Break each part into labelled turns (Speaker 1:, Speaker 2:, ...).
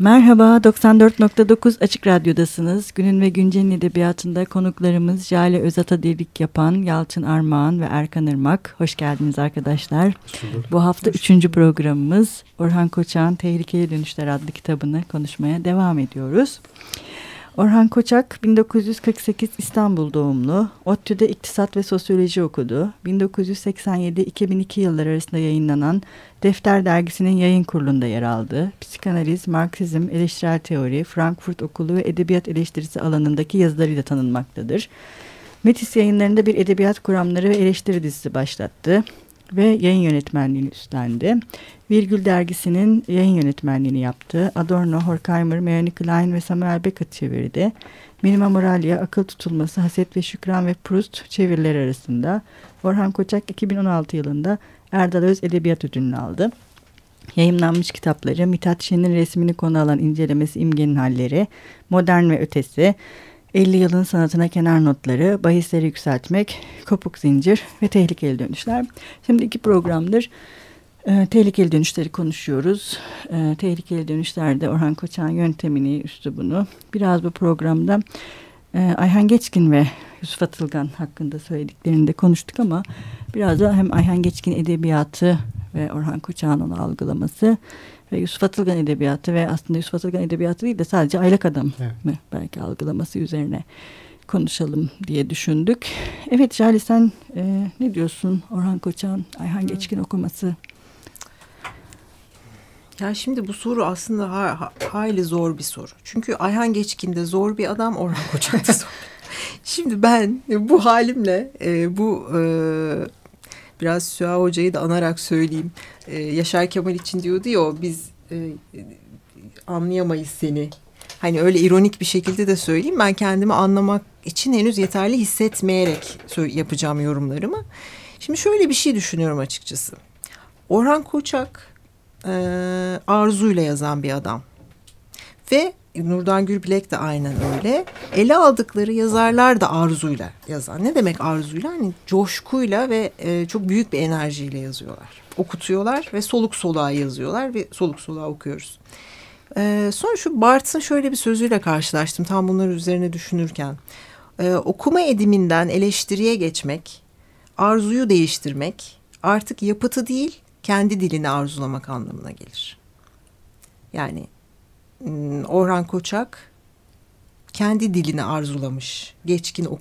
Speaker 1: Merhaba, 94.9 Açık Radyo'dasınız. Günün ve Güncel'in edebiyatında konuklarımız Jale Özata Delik yapan Yalçın Armağan ve Erkan Irmak. Hoş geldiniz arkadaşlar. Bu hafta üçüncü programımız Orhan Koçak'ın Tehlikeli Dönüşler adlı kitabını konuşmaya devam ediyoruz. Orhan Koçak 1948 İstanbul doğumlu. ODTÜ'de iktisat ve sosyoloji okudu. 1987-2002 yıllar arasında yayınlanan Defter dergisinin yayın kurulunda yer aldı. Psikanaliz, Marksizm, eleştirel teori, Frankfurt Okulu ve edebiyat eleştirisi alanındaki yazılarıyla tanınmaktadır. Metis yayınlarında bir edebiyat kuramları ve eleştiri dizisi başlattı ve yayın yönetmenliğini üstlendi. Virgül dergisinin yayın yönetmenliğini yaptı. Adorno, Horkheimer, Melanie Klein ve Samuel Beckett çevirdi. Minima Moralia, Akıl Tutulması, Haset ve Şükran ve Proust çevirileri arasında. Orhan Koçak 2016 yılında Erdal Öz Edebiyat Ödülünü aldı. Yayınlanmış kitapları Mithat Şen'in resmini konu alan incelemesi İmgenin Halleri, Modern ve Ötesi, 50 yılın sanatına kenar notları, bahisleri yükseltmek, kopuk zincir ve tehlikeli dönüşler. Şimdi iki programdır e, tehlikeli dönüşleri konuşuyoruz. E, tehlikeli dönüşlerde Orhan Koçak'ın yöntemini, üslubunu biraz bu programda e, Ayhan Geçkin ve Yusuf Atılgan hakkında söylediklerini de konuştuk ama biraz da hem Ayhan Geçkin edebiyatı ve Orhan Koçak'ın onu algılaması ve Yusuf Atılgan edebiyatı ve aslında Yusuf Atılgan edebiyatı değil de sadece aylak adam evet. mı belki algılaması üzerine konuşalım diye düşündük. Evet Jale sen e, ne diyorsun Orhan Koçak'ın Ayhan Geçkin okuması
Speaker 2: ya şimdi bu soru aslında ha, ha, hayli zor bir soru. Çünkü Ayhan Geçkin de zor bir adam, Orhan Koçak da zor. şimdi ben bu halimle e, bu e, biraz Süha Hoca'yı da anarak söyleyeyim. E, Yaşar Kemal için diyordu ya biz e, anlayamayız seni. Hani öyle ironik bir şekilde de söyleyeyim. Ben kendimi anlamak için henüz yeterli hissetmeyerek yapacağım yorumlarımı. Şimdi şöyle bir şey düşünüyorum açıkçası. Orhan Koçak e, arzuyla yazan bir adam. Ve Nurdan Gürbilek de aynen öyle. Ele aldıkları yazarlar da arzuyla yazan. Ne demek arzuyla? Hani coşkuyla ve e, çok büyük bir enerjiyle yazıyorlar. Okutuyorlar ve soluk soluğa yazıyorlar ve soluk soluğa okuyoruz. E, sonra şu Bart'ın şöyle bir sözüyle karşılaştım tam bunları üzerine düşünürken. E, okuma ediminden eleştiriye geçmek, arzuyu değiştirmek artık yapıtı değil kendi dilini arzulamak anlamına gelir. Yani Orhan Koçak kendi dilini arzulamış. Geçkin ok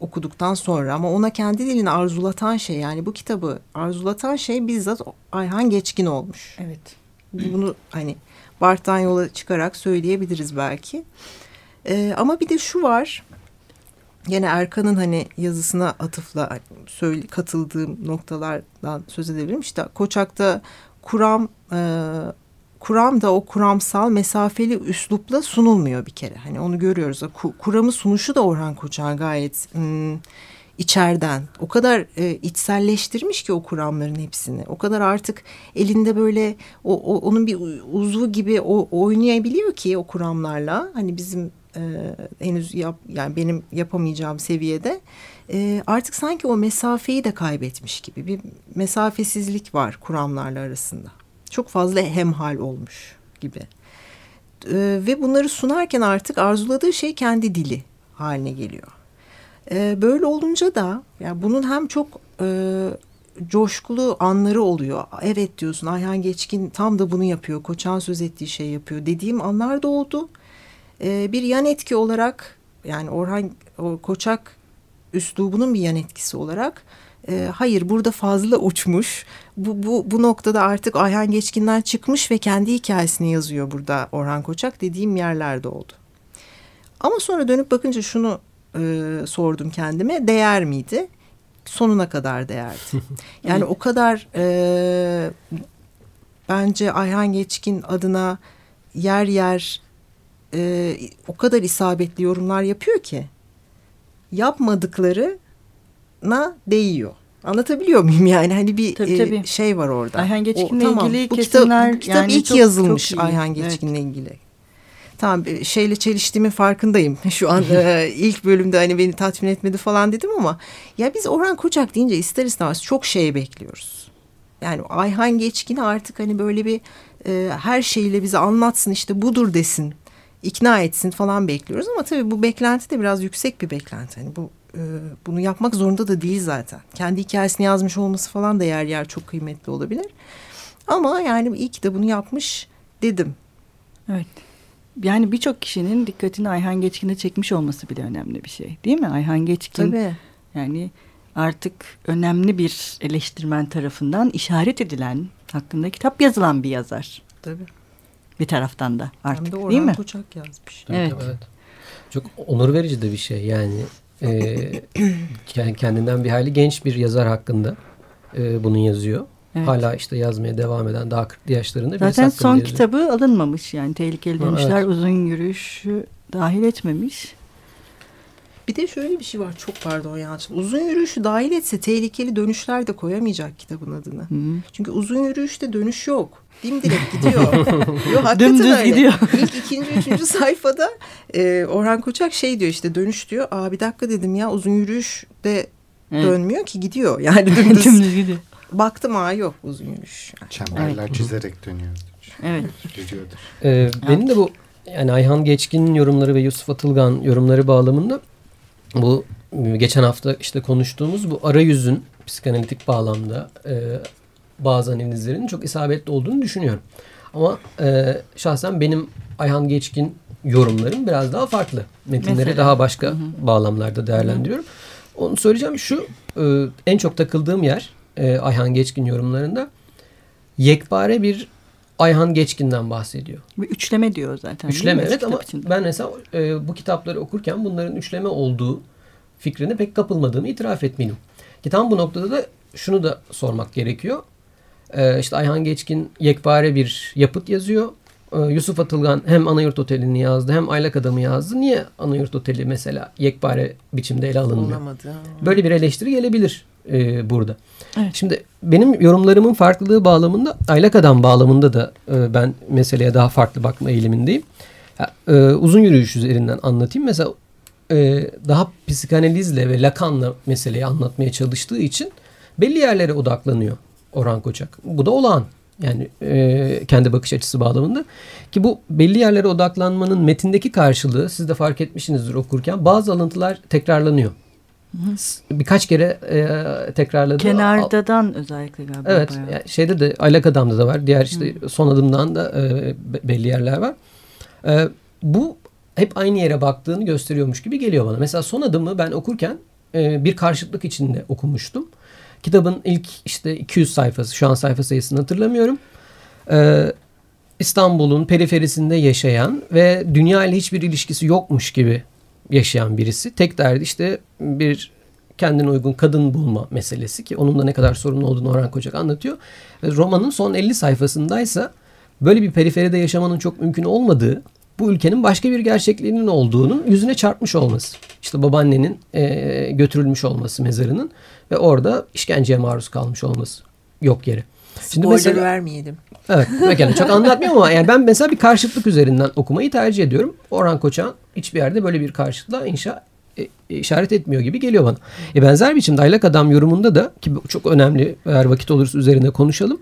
Speaker 2: okuduktan sonra ama ona kendi dilini arzulatan şey yani bu kitabı arzulatan şey bizzat Ayhan Geçkin olmuş.
Speaker 1: Evet.
Speaker 2: Bunu hani Bart'tan yola çıkarak söyleyebiliriz belki. Ee, ama bir de şu var Yine Erkan'ın hani yazısına atıfla söyle, katıldığım noktalardan söz edebilirim. İşte Koçak'ta kuram e, kuram da o kuramsal mesafeli üslupla sunulmuyor bir kere. Hani onu görüyoruz. Kuramı sunuşu da Orhan Koçak gayet hmm, içeriden. O kadar e, içselleştirmiş ki o kuramların hepsini. O kadar artık elinde böyle o, o onun bir uzvu gibi o oynayabiliyor ki o kuramlarla. Hani bizim e, henüz yap, yani benim yapamayacağım seviyede e, artık sanki o mesafeyi de kaybetmiş gibi bir mesafesizlik var kuramlarla arasında. Çok fazla hemhal olmuş gibi. E, ve bunları sunarken artık arzuladığı şey kendi dili haline geliyor. E, böyle olunca da yani bunun hem çok e, coşkulu anları oluyor. Evet diyorsun Ayhan Geçkin tam da bunu yapıyor. Koçan söz ettiği şey yapıyor dediğim anlar da oldu. E, bir yan etki olarak yani Orhan Koçak üslubunun bir yan etkisi olarak e, hayır burada fazla uçmuş. Bu, bu, bu noktada artık Ayhan Geçkin'den çıkmış ve kendi hikayesini yazıyor burada Orhan Koçak dediğim yerlerde oldu. Ama sonra dönüp bakınca şunu e, sordum kendime değer miydi? Sonuna kadar değerdi. Yani o kadar e, bence Ayhan Geçkin adına yer yer e, o kadar isabetli yorumlar yapıyor ki yapmadıklarına değiyor. Anlatabiliyor muyum yani hani bir tabii, tabii. E, şey var orada.
Speaker 1: Ayhan Geçkin'le tamam, ilgili bu kesimler
Speaker 2: kitap, bu kitap yani ilk çok, yazılmış çok Ayhan Geçkin'le evet. ilgili. Tamam e, şeyle çeliştiğimin farkındayım. Şu an e, ilk bölümde hani beni tatmin etmedi falan dedim ama ya biz Orhan Koçak deyince ister istemez çok şey bekliyoruz. Yani Ayhan Geçkin'i artık hani böyle bir e, her şeyiyle bize anlatsın işte budur desin ikna etsin falan bekliyoruz ama tabii bu beklenti de biraz yüksek bir beklenti. Hani bu e, bunu yapmak zorunda da değil zaten. Kendi hikayesini yazmış olması falan da yer yer çok kıymetli olabilir. Ama yani iyi ki de bunu yapmış dedim.
Speaker 1: Evet. Yani birçok kişinin dikkatini Ayhan Geçkin'e çekmiş olması bile önemli bir şey. Değil mi? Ayhan Geçkin
Speaker 2: Tabii.
Speaker 1: yani artık önemli bir eleştirmen tarafından işaret edilen, hakkında kitap yazılan bir yazar.
Speaker 2: Tabii.
Speaker 1: Bir taraftan da artık
Speaker 2: Hem de Orhan
Speaker 1: değil mi?
Speaker 2: Koçak yazmış.
Speaker 1: Evet.
Speaker 3: evet. Çok onur verici de bir şey yani. E, kendinden bir hayli genç bir yazar hakkında e, bunu yazıyor.
Speaker 1: Evet.
Speaker 3: Hala işte yazmaya devam eden daha 40'lı yaşlarında
Speaker 1: Zaten son
Speaker 3: yazıyor.
Speaker 1: kitabı alınmamış yani tehlikeli
Speaker 3: Ha,
Speaker 1: dönüşler
Speaker 3: evet.
Speaker 1: uzun yürüyüşü dahil etmemiş.
Speaker 2: Bir de şöyle bir şey var çok pardon Yalçın. Uzun yürüyüşü dahil etse tehlikeli dönüşler de koyamayacak kitabın adını.
Speaker 1: Hı.
Speaker 2: Çünkü uzun yürüyüşte dönüş yok. Dimdirek gidiyor. Yok hakikaten
Speaker 1: Dümdüz
Speaker 2: öyle.
Speaker 1: gidiyor.
Speaker 2: İlk ikinci, üçüncü sayfada e, Orhan Koçak şey diyor işte dönüş diyor. Aa bir dakika dedim ya uzun yürüyüş de
Speaker 1: Evet.
Speaker 2: dönmüyor ki gidiyor. Yani dümdüz.
Speaker 1: Dümdüz gidiyor.
Speaker 2: Baktım aa yok uzun yürüyüş.
Speaker 4: Çemberler
Speaker 1: Evet.
Speaker 4: çizerek dönüyor.
Speaker 1: Evet.
Speaker 3: Ee, benim de bu yani Ayhan Geçkin'in yorumları ve Yusuf Atılgan yorumları bağlamında bu e, geçen hafta işte konuştuğumuz bu arayüzün psikanalitik bağlamda e, bazı analizlerin çok isabetli olduğunu düşünüyorum. Ama e, şahsen benim Ayhan Geçkin yorumlarım biraz daha farklı. Metinleri
Speaker 1: Mesela?
Speaker 3: daha başka bağlamlarda değerlendiriyorum. Onu söyleyeceğim şu e, en çok takıldığım yer e, Ayhan Geçkin yorumlarında yekpare bir Ayhan Geçkin'den bahsediyor.
Speaker 1: Bir üçleme diyor zaten.
Speaker 3: Üçleme evet ama
Speaker 1: içinde.
Speaker 3: ben mesela e, bu kitapları okurken bunların üçleme olduğu fikrine pek kapılmadığımı itiraf etmeliyim. Ki tam bu noktada da şunu da sormak gerekiyor. E, işte Ayhan Geçkin yekpare bir yapıt yazıyor. E, Yusuf Atılgan hem Anayurt Oteli'ni yazdı hem Aylak Adam'ı yazdı. Niye Anayurt Oteli mesela yekpare biçimde ele alınmıyor?
Speaker 2: Olamadı.
Speaker 3: Böyle bir eleştiri gelebilir e, burada.
Speaker 1: Evet.
Speaker 3: Şimdi benim yorumlarımın farklılığı bağlamında aylak adam bağlamında da e, ben meseleye daha farklı bakma eğilimindeyim. E, uzun yürüyüş üzerinden anlatayım. Mesela e, daha psikanalizle ve Lacan'la meseleyi anlatmaya çalıştığı için belli yerlere odaklanıyor Orhan Koçak. Bu da olağan. Yani e, kendi bakış açısı bağlamında. Ki bu belli yerlere odaklanmanın metindeki karşılığı siz de fark etmişsinizdir okurken bazı alıntılar tekrarlanıyor. Birkaç kere e, tekrarladı.
Speaker 1: Kenardadan özellikle galiba.
Speaker 3: Evet.
Speaker 1: bayağı.
Speaker 3: yani şeyde de Aylak Adam'da da var. Diğer işte son adımdan da e, be- belli yerler var. E, bu hep aynı yere baktığını gösteriyormuş gibi geliyor bana. Mesela son adımı ben okurken e, bir karşıtlık içinde okumuştum. Kitabın ilk işte 200 sayfası, şu an sayfa sayısını hatırlamıyorum. E, İstanbul'un periferisinde yaşayan ve dünya ile hiçbir ilişkisi yokmuş gibi yaşayan birisi. Tek derdi işte bir kendine uygun kadın bulma meselesi ki onun da ne kadar sorunlu olduğunu Orhan Koçak anlatıyor. Romanın son 50 sayfasındaysa böyle bir periferide yaşamanın çok mümkün olmadığı, bu ülkenin başka bir gerçekliğinin olduğunun yüzüne çarpmış olması. İşte babaannenin eee, götürülmüş olması mezarının ve orada işkenceye maruz kalmış olması yok yere. Şimdi
Speaker 2: Spoiler
Speaker 3: mesela
Speaker 2: vermeyelim.
Speaker 3: Evet. Pekala çok anlatmıyorum ama yani ben mesela bir karşıtlık üzerinden okumayı tercih ediyorum. Orhan Koçan hiçbir yerde böyle bir karşıtlığa inşa e, e, işaret etmiyor gibi geliyor bana. E, benzer biçimde Aylak Adam yorumunda da ki çok önemli eğer vakit olursa üzerine konuşalım.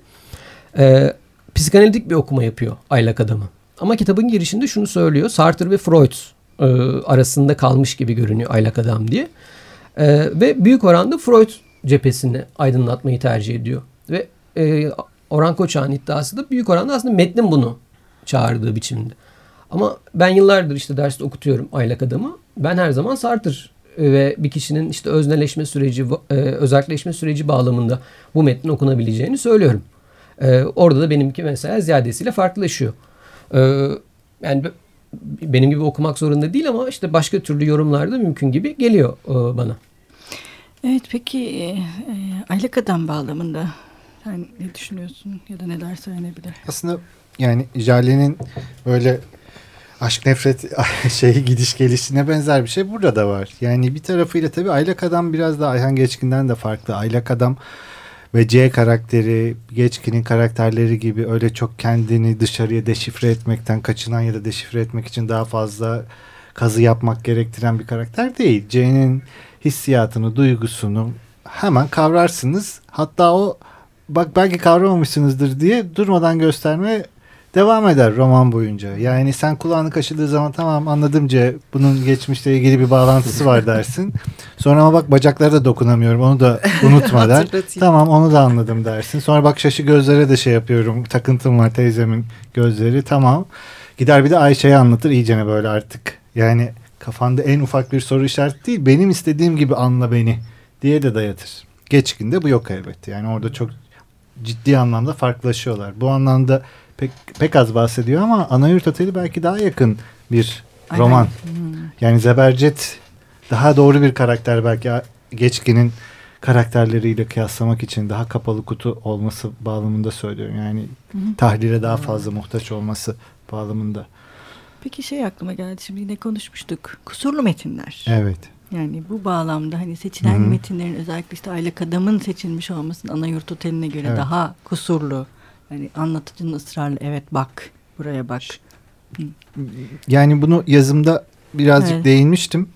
Speaker 3: E, psikanalitik bir okuma yapıyor Aylak Adam'ı. Ama kitabın girişinde şunu söylüyor. Sartre ve Freud e, arasında kalmış gibi görünüyor Aylak Adam diye. E, ve büyük oranda Freud cephesini aydınlatmayı tercih ediyor. Ve e, Orhan Koçak'ın iddiası da büyük oranda aslında metnin bunu çağırdığı biçimde. Ama ben yıllardır işte derste okutuyorum Aylak Adam'ı. Ben her zaman Sartre ve bir kişinin işte özneleşme süreci, e, özelleşme süreci bağlamında bu metnin okunabileceğini söylüyorum. E, orada da benimki mesela ziyadesiyle farklılaşıyor. E, yani benim gibi okumak zorunda değil ama işte başka türlü yorumlarda mümkün gibi geliyor e, bana.
Speaker 1: Evet peki e, e, aylık adam bağlamında sen ne düşünüyorsun ya da neler söylenebilir?
Speaker 4: Aslında yani Jale'nin böyle aşk nefret şey gidiş gelişine benzer bir şey burada da var. Yani bir tarafıyla tabii Aylak Adam biraz da Ayhan Geçkin'den de farklı. Aylak Adam ve C karakteri, Geçkin'in karakterleri gibi öyle çok kendini dışarıya deşifre etmekten kaçınan ya da deşifre etmek için daha fazla kazı yapmak gerektiren bir karakter değil. C'nin hissiyatını, duygusunu hemen kavrarsınız. Hatta o bak belki kavramamışsınızdır diye durmadan gösterme devam eder roman boyunca. Yani sen kulağını kaşıdığı zaman tamam anladım C bunun geçmişle ilgili bir bağlantısı var dersin. Sonra ama bak bacaklara da dokunamıyorum onu da unutma der.
Speaker 2: Hatırlatayım.
Speaker 4: tamam onu da anladım dersin. Sonra bak şaşı gözlere de şey yapıyorum takıntım var teyzemin gözleri tamam. Gider bir de Ayşe'ye anlatır iyicene böyle artık. Yani kafanda en ufak bir soru işareti değil benim istediğim gibi anla beni diye de dayatır. Geçkinde bu yok elbette. Yani orada çok ciddi anlamda farklılaşıyorlar. Bu anlamda pek pek az bahsediyor ama Anayurt Oteli belki daha yakın bir
Speaker 1: Aynen.
Speaker 4: roman.
Speaker 1: Hmm.
Speaker 4: Yani Zebercet daha doğru bir karakter belki Geçkin'in karakterleriyle kıyaslamak için daha kapalı kutu olması bağlamında söylüyorum. Yani
Speaker 1: Hı hı.
Speaker 4: tahlile daha fazla muhtaç olması bağlamında.
Speaker 1: Peki şey aklıma geldi şimdi yine konuşmuştuk. Kusurlu metinler.
Speaker 4: Evet.
Speaker 1: Yani bu bağlamda hani seçilen
Speaker 4: Hı hı.
Speaker 1: metinlerin özellikle işte Aylak Adam'ın seçilmiş olmasının Anayurt Oteli'ne göre
Speaker 4: Evet.
Speaker 1: daha kusurlu. Yani anlatıcının ısrarla evet bak buraya bak.
Speaker 4: Yani bunu yazımda birazcık
Speaker 1: Evet.
Speaker 4: değinmiştim.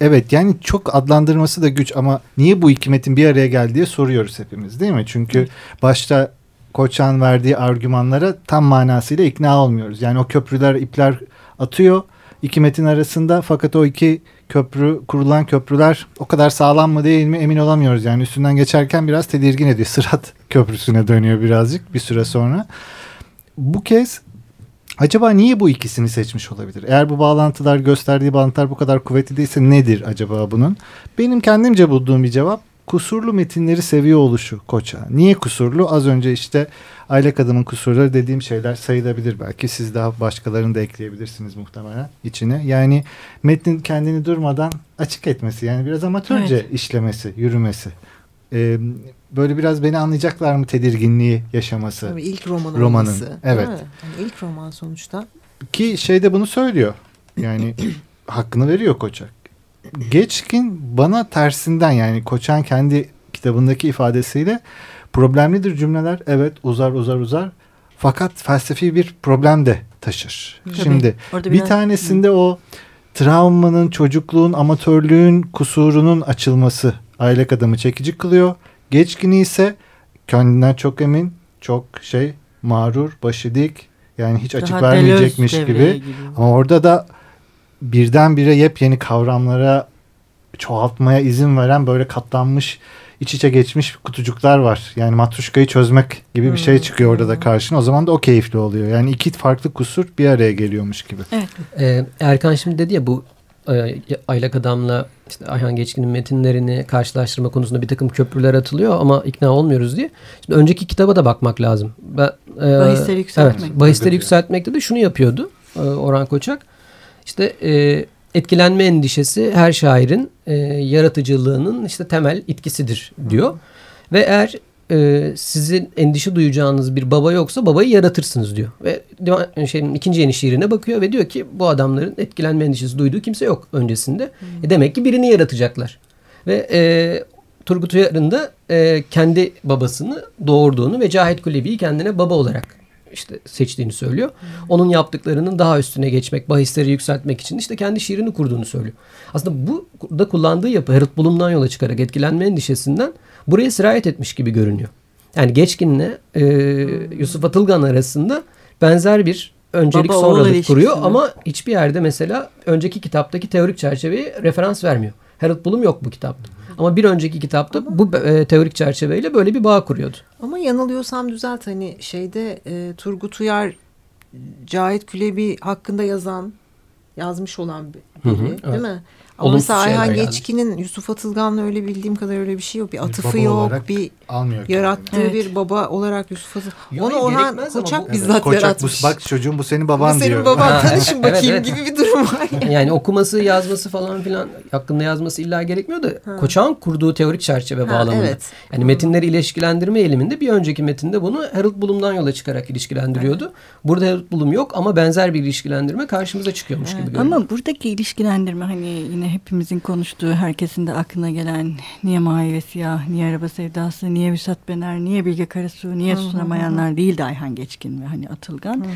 Speaker 4: Evet yani çok adlandırması da güç ama niye bu iki metin bir araya geldi diye soruyoruz hepimiz değil mi? Çünkü
Speaker 1: Evet.
Speaker 4: başta Koçan verdiği argümanlara tam manasıyla ikna olmuyoruz. Yani o köprüler ipler atıyor iki metin arasında fakat o iki köprü kurulan köprüler o kadar sağlam mı değil mi emin olamıyoruz. Yani üstünden geçerken biraz tedirgin ediyor. Sırat köprüsüne dönüyor birazcık bir süre sonra. Bu kez Acaba niye bu ikisini seçmiş olabilir? Eğer bu bağlantılar gösterdiği bağlantılar bu kadar kuvvetli değilse nedir acaba bunun? Benim kendimce bulduğum bir cevap kusurlu metinleri seviyor oluşu Koça. Niye kusurlu? Az önce işte aylak adamın kusurları dediğim şeyler sayılabilir belki. Siz daha başkalarını da ekleyebilirsiniz muhtemelen içine. Yani metnin kendini durmadan açık etmesi yani biraz amatörce
Speaker 1: Evet.
Speaker 4: işlemesi, yürümesi. Ee, böyle biraz beni anlayacaklar mı tedirginliği yaşaması.
Speaker 2: Tabii ilk roman
Speaker 4: Romanın,
Speaker 2: olması.
Speaker 4: evet.
Speaker 2: Yani ilk roman sonuçta.
Speaker 4: Ki şeyde bunu söylüyor. Yani hakkını veriyor Koçak. Geçkin bana tersinden yani Koçan kendi kitabındaki ifadesiyle problemlidir cümleler. Evet uzar uzar uzar. Fakat felsefi bir problem de taşır.
Speaker 1: Tabii.
Speaker 4: Şimdi bir
Speaker 1: biraz-
Speaker 4: tanesinde o travmanın, çocukluğun, amatörlüğün kusurunun açılması aylak adamı çekici kılıyor. Geçkini ise kendinden çok emin, çok şey mağrur, başı dik yani hiç açık
Speaker 1: Daha
Speaker 4: vermeyecekmiş
Speaker 1: Deleuze
Speaker 4: gibi.
Speaker 1: giriyor.
Speaker 4: Ama orada da birdenbire yepyeni kavramlara çoğaltmaya izin veren böyle katlanmış iç içe geçmiş kutucuklar var. Yani matruşkayı çözmek gibi bir şey
Speaker 2: Hmm.
Speaker 4: çıkıyor orada da karşına. O zaman da o keyifli oluyor. Yani iki farklı kusur bir araya geliyormuş gibi.
Speaker 3: Ee, Erkan şimdi dedi ya bu e, Aylak Adam'la işte Ayhan Geçkin'in metinlerini karşılaştırma konusunda bir takım köprüler atılıyor ama ikna olmuyoruz diye. Şimdi önceki kitaba da bakmak lazım. Ben, e,
Speaker 1: Bahisleri yükseltmek.
Speaker 3: Evet, bahisleri yükseltmekte de şunu yapıyordu e, Orhan Koçak. İşte e, etkilenme endişesi her şairin e, yaratıcılığının işte temel itkisidir diyor. Ve eğer e, sizin endişe duyacağınız bir baba yoksa babayı yaratırsınız diyor. Ve divan- şeyin ikinci yeni şiirine bakıyor ve diyor ki bu adamların etkilenme endişesi duyduğu kimse yok öncesinde. E demek ki birini yaratacaklar. Ve e, Turgut Uyar'ın da e, kendi babasını doğurduğunu ve Cahit Kulebi'yi kendine baba olarak işte seçtiğini söylüyor. Onun yaptıklarının daha üstüne geçmek, bahisleri yükseltmek için işte kendi şiirini kurduğunu söylüyor. Aslında bu da kullandığı yapı Harold Bloom'dan yola çıkarak etkilenme endişesinden buraya sirayet etmiş gibi görünüyor. Yani Geçkin'le e, Yusuf Atılgan arasında benzer bir öncelik
Speaker 1: Baba
Speaker 3: sonralık kuruyor ama hiçbir yerde mesela önceki kitaptaki teorik çerçeveye referans vermiyor. Harold Bloom yok bu kitapta. Ama bir önceki kitapta bu e, teorik çerçeveyle böyle bir bağ kuruyordu.
Speaker 2: Ama yanılıyorsam düzelt hani şeyde e, Turgut Uyar Cahit Külebi hakkında yazan yazmış olan biri
Speaker 3: Hı hı,
Speaker 2: değil
Speaker 3: evet.
Speaker 2: mi? Ama
Speaker 3: Olumsuz
Speaker 2: mesela Ayhan. Geçkin'in Yusuf Atılgan'la öyle bildiğim kadar öyle bir şey yok. Bir atıfı
Speaker 4: baba
Speaker 2: yok. Bir
Speaker 4: Almıyor.
Speaker 2: yarattığı
Speaker 1: Evet.
Speaker 2: bir baba olarak Yusuf Atılgan. Onu Orhan Koçak
Speaker 3: bu-
Speaker 4: Evet,
Speaker 2: bizzat
Speaker 4: Koçak,
Speaker 2: yaratmış.
Speaker 4: Bu, bak çocuğum bu senin
Speaker 2: Bu
Speaker 4: baban
Speaker 2: senin
Speaker 4: diyor.
Speaker 2: baban tanışın
Speaker 3: evet,
Speaker 2: bakayım
Speaker 3: evet.
Speaker 2: gibi bir durum var.
Speaker 3: Yani okuması, yazması falan filan hakkında yazması illa gerekmiyor da Koçak'ın kurduğu teorik çerçeve
Speaker 2: Ha,
Speaker 3: bağlamında.
Speaker 2: evet.
Speaker 3: Yani metinleri ilişkilendirme eğiliminde bir önceki metinde bunu Harold Bloom'dan yola çıkarak ilişkilendiriyordu. Burada Harold Bloom yok ama benzer bir ilişkilendirme karşımıza çıkıyormuş gibi görünüyor.
Speaker 1: Ama buradaki ilişkilendirme hani yine hepimizin konuştuğu, herkesin de aklına gelen niye mavi ve siyah, niye araba sevdası, niye Vüsat Bener, niye Bilge Karasu, niye Susunamayanlar değil de Ayhan Geçkin ve hani Atılgan.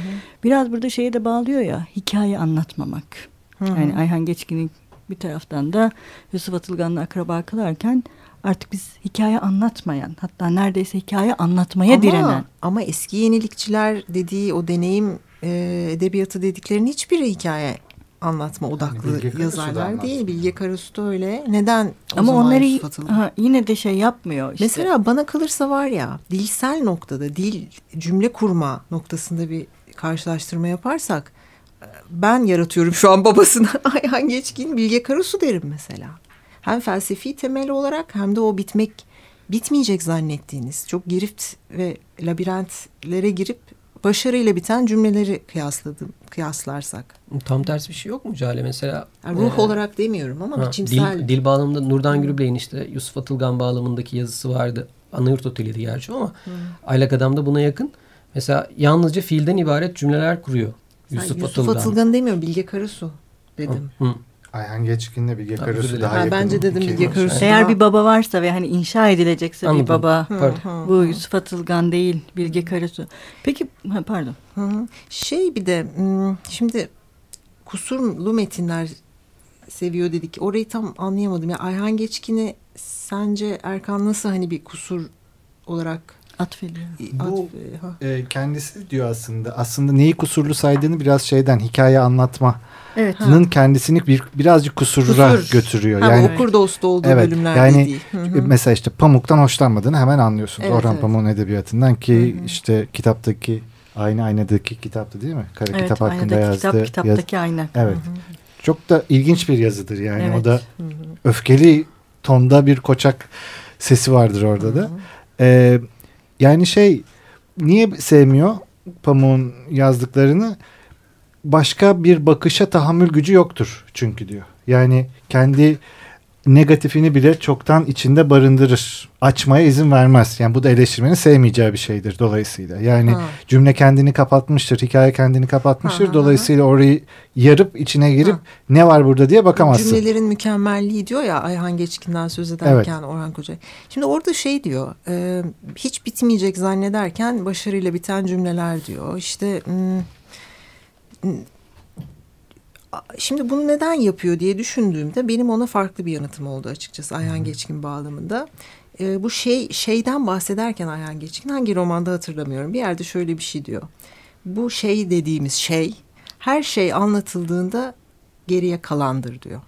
Speaker 1: Biraz burada şeye de bağlıyor ya, hikaye anlatmamak. Yani Ayhan Geçkin'in bir taraftan da Yusuf Atılgan'la akraba kılarken artık biz hikaye anlatmayan hatta neredeyse hikaye anlatmaya
Speaker 2: ama,
Speaker 1: direnen.
Speaker 2: Ama eski yenilikçiler dediği o deneyim e, edebiyatı dediklerinin hiçbiri hikaye anlatma odaklı
Speaker 4: Bilge da
Speaker 2: yazarlar değil. Bilge Karasu da öyle. Neden o
Speaker 1: Ama
Speaker 2: zaman
Speaker 1: onları ha, yine de şey yapmıyor. Işte.
Speaker 2: Mesela bana kalırsa var ya dilsel noktada dil cümle kurma noktasında bir karşılaştırma yaparsak ben yaratıyorum şu an babasına Ayhan Geçkin Bilge Karasu derim mesela. Hem felsefi temel olarak hem de o bitmek bitmeyecek zannettiğiniz çok girift ve labirentlere girip başarıyla biten cümleleri kıyasladım kıyaslarsak.
Speaker 3: Tam tersi bir şey yok mu Cale? Mesela
Speaker 2: Yani ruh
Speaker 3: e,
Speaker 2: olarak demiyorum ama
Speaker 3: ha,
Speaker 2: biçimsel.
Speaker 3: dil, dil bağlamında Nurdan Gürbey'in işte Yusuf Atılgan bağlamındaki yazısı vardı. Anayurt Oteli'ydi gerçi ama Aylak Adam da buna yakın. Mesela yalnızca fiilden ibaret cümleler kuruyor. Yusuf,
Speaker 2: Yusuf
Speaker 3: Atılgan.
Speaker 2: Atılgan demiyorum Bilge Karasu dedim.
Speaker 3: Hı.
Speaker 4: Ayhan Geçkin'le Bilge Karasu daha
Speaker 2: Ha,
Speaker 4: yakın.
Speaker 2: bence dedim Bilge. Karasu.
Speaker 1: Eğer bir baba varsa ve hani inşa edilecekse
Speaker 3: Anladım.
Speaker 1: bir baba
Speaker 3: Pardon.
Speaker 1: bu Yusuf Atılgan değil Bilge Karasu. Peki ha, pardon.
Speaker 2: Hı hı. Şey bir de hmm, şimdi kusurlu metinler seviyor dedik. Orayı tam anlayamadım. Ya Ayhan Geçkin'i sence Erkan nasıl hani bir kusur olarak
Speaker 1: Atfediyor.
Speaker 4: Bu-
Speaker 2: atf- ha.
Speaker 4: E, kendisi diyor aslında. Aslında neyi kusurlu saydığını biraz şeyden hikaye anlatmanın
Speaker 1: Evet.
Speaker 4: kendisini bir birazcık kusuruna
Speaker 2: Kusur.
Speaker 4: götürüyor.
Speaker 2: Ha,
Speaker 4: yani
Speaker 2: okur dostu olduğu
Speaker 4: Evet,
Speaker 2: bölümlerde
Speaker 4: yani-
Speaker 2: değil. Hı
Speaker 4: E,
Speaker 2: hı.
Speaker 4: Mesela işte Pamuk'tan hoşlanmadığını hemen anlıyorsunuz.
Speaker 2: Evet,
Speaker 4: Orhan
Speaker 2: evet.
Speaker 4: Pamuk'un edebiyatından ki
Speaker 2: Hı hı.
Speaker 4: işte kitaptaki aynı aynadaki kitaptı değil mi? Kara
Speaker 1: Evet,
Speaker 4: kitap hakkında yazdığı.
Speaker 1: kitap,
Speaker 4: yaz-
Speaker 1: kitaptaki ayna.
Speaker 4: Evet. Çok da ilginç bir yazıdır yani.
Speaker 1: Evet.
Speaker 4: O da
Speaker 2: Hı hı.
Speaker 4: öfkeli tonda bir koçak sesi vardır orada da. Ee, yani şey niye sevmiyor Pamuk'un yazdıklarını? Başka bir bakışa tahammül gücü yoktur çünkü diyor. Yani kendi negatifini bile çoktan içinde barındırır. Açmaya izin vermez. Yani bu da eleştirmenin sevmeyeceği bir şeydir dolayısıyla. Yani
Speaker 2: Ha.
Speaker 4: cümle kendini kapatmıştır, hikaye kendini kapatmıştır.
Speaker 2: Ha, ha,
Speaker 4: dolayısıyla orayı yarıp içine girip
Speaker 2: Ha.
Speaker 4: ne var burada diye bakamazsın.
Speaker 2: Cümlelerin mükemmelliği diyor ya Ayhan Geçkin'den söz ederken Orhan Koca. Şimdi orada şey diyor e, hiç bitmeyecek zannederken başarıyla biten cümleler diyor. İşte hmm, şimdi bunu neden yapıyor diye düşündüğümde benim ona farklı bir yanıtım oldu açıkçası Ayhan Geçkin bağlamında. E, bu şey şeyden bahsederken Ayhan Geçkin hangi romanda hatırlamıyorum bir yerde şöyle bir şey diyor. Bu şey dediğimiz şey her şey anlatıldığında geriye kalandır diyor.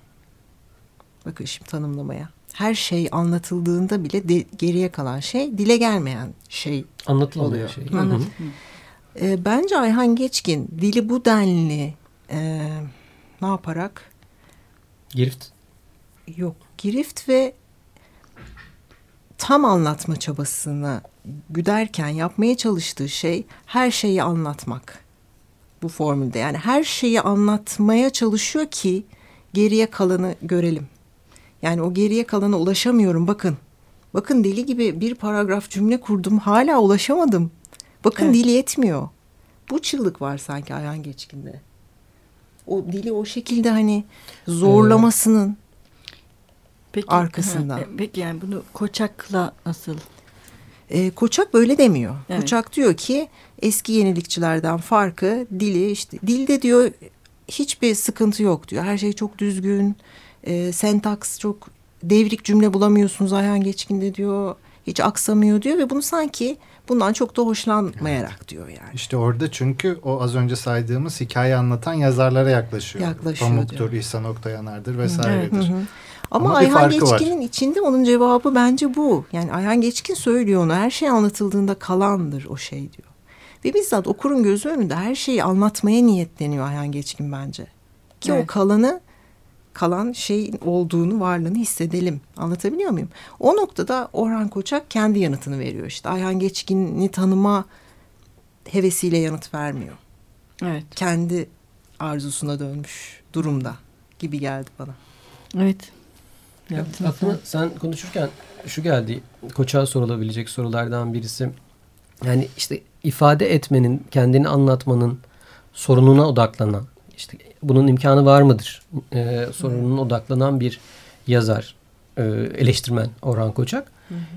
Speaker 2: Bakın şimdi tanımlamaya. Her şey anlatıldığında bile de, geriye kalan şey dile gelmeyen şey.
Speaker 3: Anlatılmayan
Speaker 2: Oluyor.
Speaker 3: şey.
Speaker 2: Hı.
Speaker 3: Hı hı.
Speaker 1: Anladım.
Speaker 2: E, bence Ayhan Geçkin dili bu denli e, ne yaparak
Speaker 3: Girift.
Speaker 2: yok girift ve tam anlatma çabasını güderken yapmaya çalıştığı şey her şeyi anlatmak. Bu formülde yani her şeyi anlatmaya çalışıyor ki geriye kalanı görelim. Yani o geriye kalana ulaşamıyorum bakın. Bakın deli gibi bir paragraf cümle kurdum hala ulaşamadım. Bakın
Speaker 1: Evet.
Speaker 2: dili yetmiyor. Bu çığlık var sanki Ayhan Geçkin'de. O dili o şekilde hani zorlamasının
Speaker 1: Peki,
Speaker 2: Arkasından.
Speaker 1: Ha, e, peki yani bunu Koçak'la nasıl?
Speaker 2: E, Koçak böyle demiyor.
Speaker 1: Evet.
Speaker 2: Koçak diyor ki eski yenilikçilerden farkı dili işte dilde diyor hiçbir sıkıntı yok diyor. Her şey çok düzgün. E, sentaks çok devrik cümle bulamıyorsunuz Ayhan Geçkin'de diyor. Hiç aksamıyor diyor ve bunu sanki bundan çok da hoşlanmayarak diyor yani.
Speaker 4: İşte orada çünkü o az önce saydığımız hikaye anlatan yazarlara yaklaşıyor.
Speaker 2: Yaklaşıyor
Speaker 4: Pamuk'tur,
Speaker 2: diyor.
Speaker 4: İhsan Oktayanar'dır vesairedir.
Speaker 2: Hı hı. Ama,
Speaker 4: Ama
Speaker 2: Ayhan
Speaker 4: farkı var.
Speaker 2: Geçkin'in içinde onun cevabı bence bu. Yani Ayhan Geçkin söylüyor onu. Her şey anlatıldığında kalandır o şey diyor. Ve bizzat okurun gözü önünde her şeyi anlatmaya niyetleniyor Ayhan Geçkin bence. Ki o
Speaker 1: Evet.
Speaker 2: kalanı kalan şeyin olduğunu, varlığını hissedelim. Anlatabiliyor muyum? O noktada Orhan Koçak kendi yanıtını veriyor işte. Ayhan Geçkin'i tanıma hevesiyle yanıt vermiyor.
Speaker 1: Evet.
Speaker 2: Kendi arzusuna dönmüş durumda gibi geldi bana.
Speaker 1: Evet.
Speaker 3: Ya, aklıma sen konuşurken şu geldi. Koçağa sorulabilecek sorulardan birisi. Yani işte ifade etmenin, kendini anlatmanın sorununa odaklanan, işte bunun imkanı var mıdır? Ee, sorununa odaklanan bir yazar, e, eleştirmen Orhan Koçak.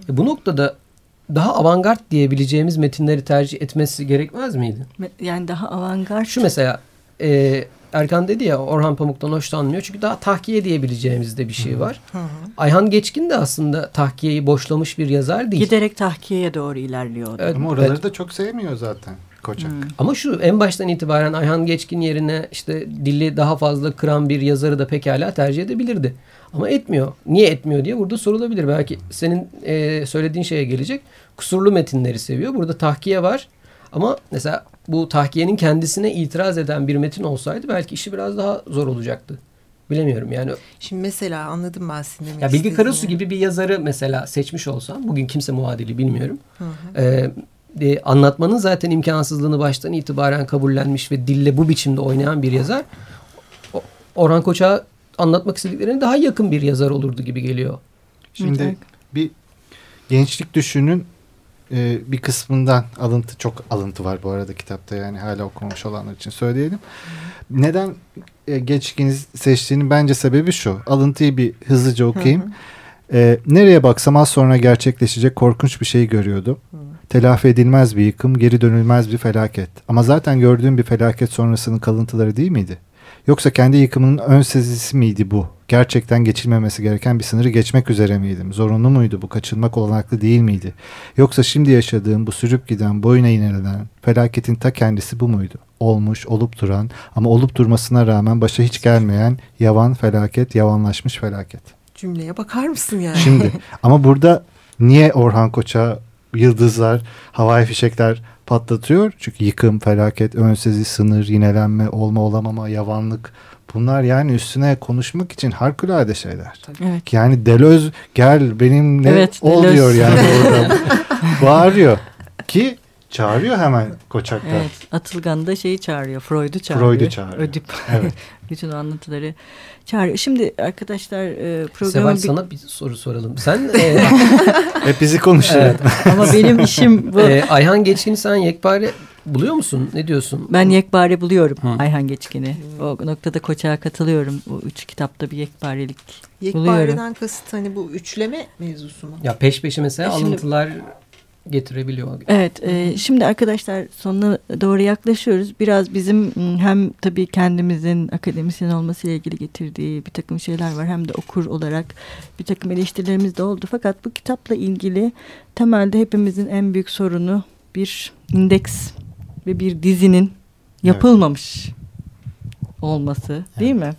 Speaker 3: E, bu noktada daha avantgard diyebileceğimiz metinleri tercih etmesi gerekmez miydi?
Speaker 1: Yani daha avantgard.
Speaker 3: Şu mesela e, Erkan dedi ya Orhan Pamuk'tan hoşlanmıyor. Çünkü daha tahkiye diyebileceğimiz de bir şey var. Ayhan Geçkin de aslında tahkiyeyi boşlamış bir yazar değil.
Speaker 1: Giderek tahkiyeye doğru ilerliyor.
Speaker 3: Evet,
Speaker 4: Ama oraları
Speaker 3: evet.
Speaker 4: da çok sevmiyor zaten Koçak.
Speaker 3: Ama şu en baştan itibaren Ayhan Geçkin yerine işte dili daha fazla kıran bir yazarı da pekala tercih edebilirdi. Ama etmiyor. Niye etmiyor diye burada sorulabilir. Belki senin e, söylediğin şeye gelecek. Kusurlu metinleri seviyor. Burada tahkiye var. Ama mesela bu tahkiyenin kendisine itiraz eden bir metin olsaydı belki işi biraz daha zor olacaktı. Bilemiyorum yani.
Speaker 2: Şimdi mesela anladım ben senin demek
Speaker 3: Ya Bilgi. Karasu gibi bir yazarı mesela seçmiş olsam bugün kimse muadili bilmiyorum. Ee, e, anlatmanın zaten imkansızlığını baştan itibaren kabullenmiş ve dille bu biçimde oynayan bir yazar o- Orhan Koç'a anlatmak istediklerine daha yakın bir yazar olurdu gibi geliyor.
Speaker 4: Şimdi
Speaker 1: Evet.
Speaker 4: bir gençlik düşünün e, bir kısmından alıntı çok alıntı var bu arada kitapta yani hala okumamış olanlar için söyleyelim. Neden e, geçkini seçtiğinin bence sebebi şu. Alıntıyı bir hızlıca okuyayım. E, nereye baksam az sonra gerçekleşecek korkunç bir şey görüyordum. Telafi edilmez bir yıkım, geri dönülmez bir felaket. Ama zaten gördüğüm bir felaket sonrasının kalıntıları değil miydi? Yoksa kendi yıkımının ön sezisi miydi bu? Gerçekten geçilmemesi gereken bir sınırı geçmek üzere miydim? Zorunlu muydu bu? Kaçınmak olanaklı değil miydi? Yoksa şimdi yaşadığım bu sürüp giden, boyuna inerilen felaketin ta kendisi bu muydu? Olmuş, olup duran ama olup durmasına rağmen başa hiç gelmeyen yavan felaket, yavanlaşmış felaket.
Speaker 2: Cümleye bakar mısın yani?
Speaker 4: Şimdi ama burada niye Orhan Koç'a yıldızlar, havai fişekler patlatıyor? Çünkü yıkım, felaket, önsezi, sınır, yinelenme, olma olamama, yavanlık bunlar yani üstüne konuşmak için harikulade şeyler.
Speaker 1: Evet.
Speaker 4: Yani Delöz gel benimle
Speaker 1: Evet,
Speaker 4: ol
Speaker 1: Deleuze.
Speaker 4: diyor yani orada. Bağırıyor ki çağırıyor hemen Koçak'ta.
Speaker 1: Evet. Atılgan da şeyi çağırıyor. Freud'u çağırıyor.
Speaker 4: Freud'u çağırıyor.
Speaker 1: Ödip.
Speaker 4: Evet.
Speaker 1: Bütün anlatıları çağırıyor. Şimdi arkadaşlar e, programı
Speaker 3: Seval
Speaker 1: bir-
Speaker 3: sana bir soru soralım. Sen e,
Speaker 4: Hep bizi konuşuyor.
Speaker 3: Evet.
Speaker 1: ama benim işim bu.
Speaker 3: e, Ayhan Geçkin'i sen yekpare buluyor musun? Ne diyorsun?
Speaker 1: Ben yekpare buluyorum
Speaker 3: Hı.
Speaker 1: Ayhan Geçkin'i. O noktada Koçak'a katılıyorum. O üç kitapta bir yekparelik buluyorum.
Speaker 2: Yekpareden kasıt hani bu üçleme mevzusu mu?
Speaker 3: Ya peş peşe mesela
Speaker 1: E şimdi-
Speaker 3: alıntılar getirebiliyor.
Speaker 1: Evet, e, şimdi arkadaşlar sonuna doğru yaklaşıyoruz. Biraz bizim m, hem tabii kendimizin akademisyen olmasıyla ilgili getirdiği bir takım şeyler var. Hem de okur olarak bir takım eleştirilerimiz de oldu. Fakat bu kitapla ilgili temelde hepimizin en büyük sorunu bir indeks ve bir dizinin yapılmamış olması değil mi?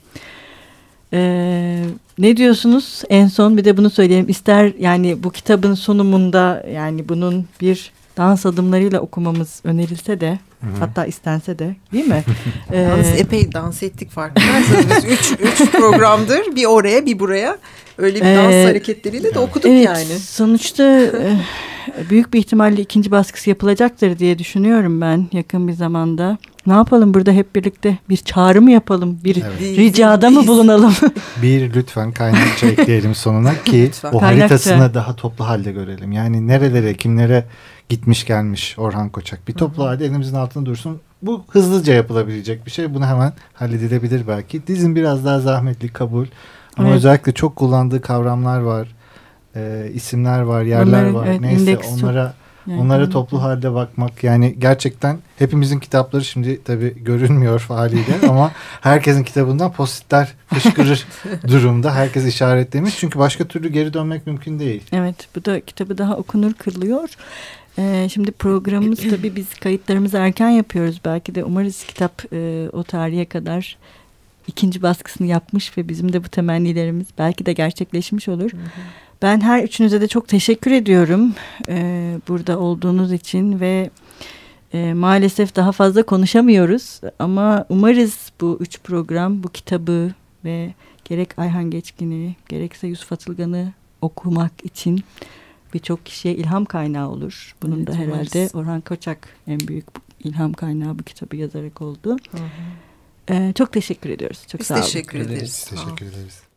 Speaker 1: Ee, ne diyorsunuz? En son bir de bunu söyleyeyim. İster yani bu kitabın sunumunda yani bunun bir dans adımlarıyla okumamız önerilse de hatta istense de değil mi? Ee,
Speaker 2: Yalnız epey dans ettik farkındaysanız biz üç, üç programdır bir oraya bir buraya öyle bir dans
Speaker 1: Ee,
Speaker 2: hareketleriyle de okuduk
Speaker 1: evet,
Speaker 2: yani.
Speaker 1: sonuçta e, büyük bir ihtimalle ikinci baskısı yapılacaktır diye düşünüyorum ben yakın bir zamanda. Ne yapalım burada hep birlikte bir çağrı mı yapalım? Bir
Speaker 4: Evet.
Speaker 1: Ricada mı bulunalım?
Speaker 4: Bir lütfen kaynakça ekleyelim sonuna ki
Speaker 2: Lütfen.
Speaker 4: o
Speaker 1: Kaynakça.
Speaker 4: haritasını daha toplu halde görelim. Yani nerelere kimlere gitmiş gelmiş Orhan Koçak. Bir toplu halde elimizin altında dursun. Bu hızlıca yapılabilecek bir şey. Bunu hemen halledilebilir belki. Dizin biraz daha zahmetli kabul. Ama
Speaker 1: Evet.
Speaker 4: özellikle çok kullandığı kavramlar var. e, isimler var, yerler
Speaker 1: Onların,
Speaker 4: var.
Speaker 1: evet,
Speaker 4: Neyse
Speaker 1: indeks çok-
Speaker 4: onlara
Speaker 1: Yani
Speaker 4: onlara
Speaker 1: anladım.
Speaker 4: toplu halde bakmak yani gerçekten hepimizin kitapları şimdi tabii görünmüyor haliyle ama herkesin kitabından postitler fışkırır durumda. Herkes işaretlemiş çünkü başka türlü geri dönmek mümkün değil.
Speaker 1: Evet bu da kitabı daha okunur kılıyor. Ee, şimdi programımız tabii biz kayıtlarımızı erken yapıyoruz. Belki de umarız kitap e, o tarihe kadar ikinci baskısını yapmış ve bizim de bu temennilerimiz belki de gerçekleşmiş olur. Ben her üçünüze de çok teşekkür ediyorum e, burada olduğunuz için ve e, maalesef daha fazla konuşamıyoruz ama umarız bu üç program bu kitabı ve gerek Ayhan Geçkin'i gerekse Yusuf Atılgan'ı okumak için birçok kişiye ilham kaynağı olur. Bunun
Speaker 2: Evet,
Speaker 1: da herhalde
Speaker 2: umarız.
Speaker 1: Orhan Koçak en büyük ilham kaynağı bu kitabı yazarak oldu.
Speaker 2: Hı hı.
Speaker 1: E, çok teşekkür ediyoruz. Çok
Speaker 2: Biz
Speaker 1: sağ olun.
Speaker 2: teşekkür
Speaker 3: Teşekkür
Speaker 2: ederiz.
Speaker 4: Teşekkür ederiz.